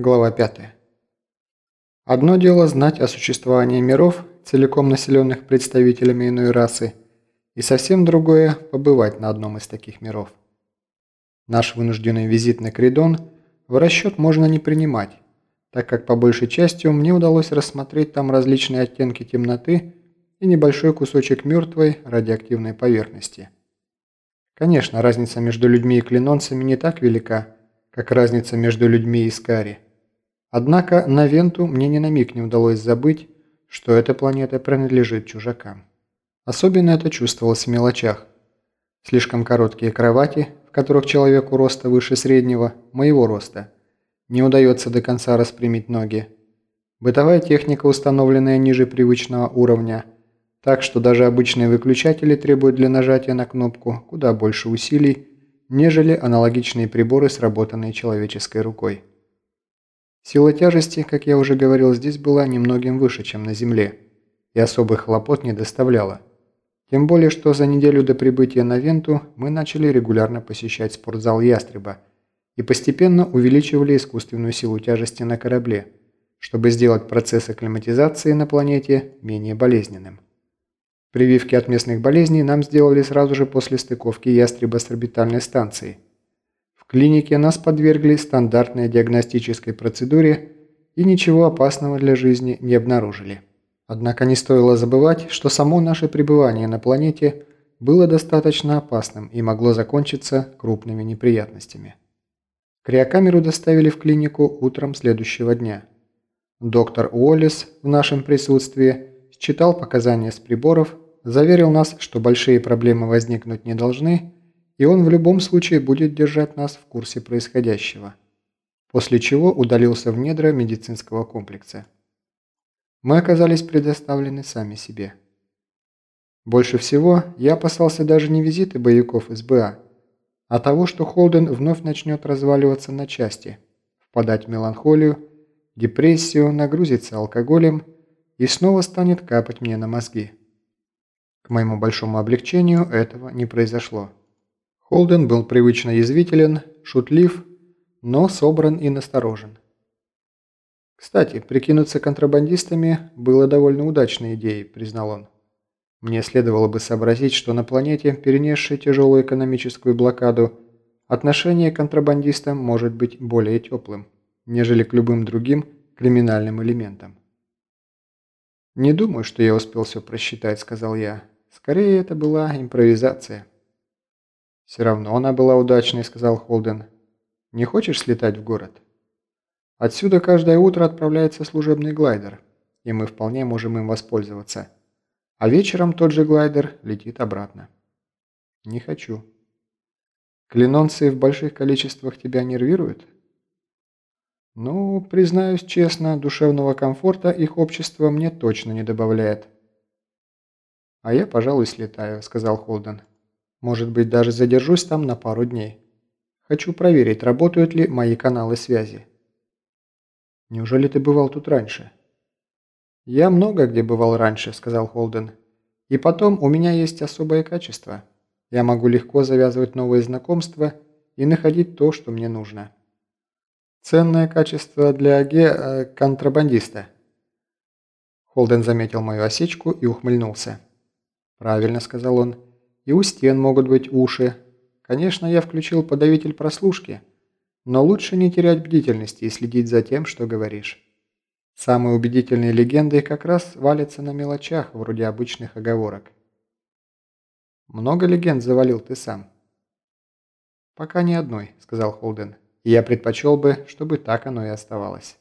Глава 5. Одно дело знать о существовании миров, целиком населенных представителями иной расы, и совсем другое – побывать на одном из таких миров. Наш вынужденный визит на Кридон в расчет можно не принимать, так как по большей части мне удалось рассмотреть там различные оттенки темноты и небольшой кусочек мертвой радиоактивной поверхности. Конечно, разница между людьми и клинонцами не так велика, как разница между людьми и Скари – Однако на Венту мне ни на миг не удалось забыть, что эта планета принадлежит чужакам. Особенно это чувствовалось в мелочах. Слишком короткие кровати, в которых человеку роста выше среднего, моего роста, не удается до конца распрямить ноги. Бытовая техника, установленная ниже привычного уровня, так что даже обычные выключатели требуют для нажатия на кнопку куда больше усилий, нежели аналогичные приборы, сработанные человеческой рукой. Сила тяжести, как я уже говорил, здесь была немногим выше, чем на Земле, и особых хлопот не доставляла. Тем более, что за неделю до прибытия на Венту мы начали регулярно посещать спортзал «Ястреба» и постепенно увеличивали искусственную силу тяжести на корабле, чтобы сделать процесс акклиматизации на планете менее болезненным. Прививки от местных болезней нам сделали сразу же после стыковки «Ястреба» с орбитальной станцией – клинике нас подвергли стандартной диагностической процедуре и ничего опасного для жизни не обнаружили. Однако не стоило забывать, что само наше пребывание на планете было достаточно опасным и могло закончиться крупными неприятностями. Криокамеру доставили в клинику утром следующего дня. Доктор Уоллес в нашем присутствии считал показания с приборов, заверил нас, что большие проблемы возникнуть не должны и он в любом случае будет держать нас в курсе происходящего. После чего удалился в недра медицинского комплекса. Мы оказались предоставлены сами себе. Больше всего я опасался даже не визиты боевиков СБА, а того, что Холден вновь начнет разваливаться на части, впадать в меланхолию, депрессию, нагрузиться алкоголем и снова станет капать мне на мозги. К моему большому облегчению этого не произошло. Холден был привычно язвителен, шутлив, но собран и насторожен. «Кстати, прикинуться контрабандистами было довольно удачной идеей», – признал он. «Мне следовало бы сообразить, что на планете, перенесшей тяжелую экономическую блокаду, отношение к контрабандистам может быть более теплым, нежели к любым другим криминальным элементам». «Не думаю, что я успел все просчитать», – сказал я. «Скорее, это была импровизация». «Все равно она была удачной», — сказал Холден. «Не хочешь слетать в город?» «Отсюда каждое утро отправляется служебный глайдер, и мы вполне можем им воспользоваться. А вечером тот же глайдер летит обратно». «Не хочу». «Клинонцы в больших количествах тебя нервируют?» «Ну, признаюсь честно, душевного комфорта их общество мне точно не добавляет». «А я, пожалуй, слетаю», — сказал Холден. Может быть, даже задержусь там на пару дней. Хочу проверить, работают ли мои каналы связи. Неужели ты бывал тут раньше? Я много где бывал раньше, сказал Холден. И потом, у меня есть особое качество. Я могу легко завязывать новые знакомства и находить то, что мне нужно. Ценное качество для ге... Э, контрабандиста. Холден заметил мою осечку и ухмыльнулся. «Правильно», — сказал он. И у стен могут быть уши. Конечно, я включил подавитель прослушки, но лучше не терять бдительности и следить за тем, что говоришь. Самые убедительные легенды как раз валятся на мелочах, вроде обычных оговорок. Много легенд завалил ты сам? Пока ни одной, сказал Холден. Я предпочел бы, чтобы так оно и оставалось.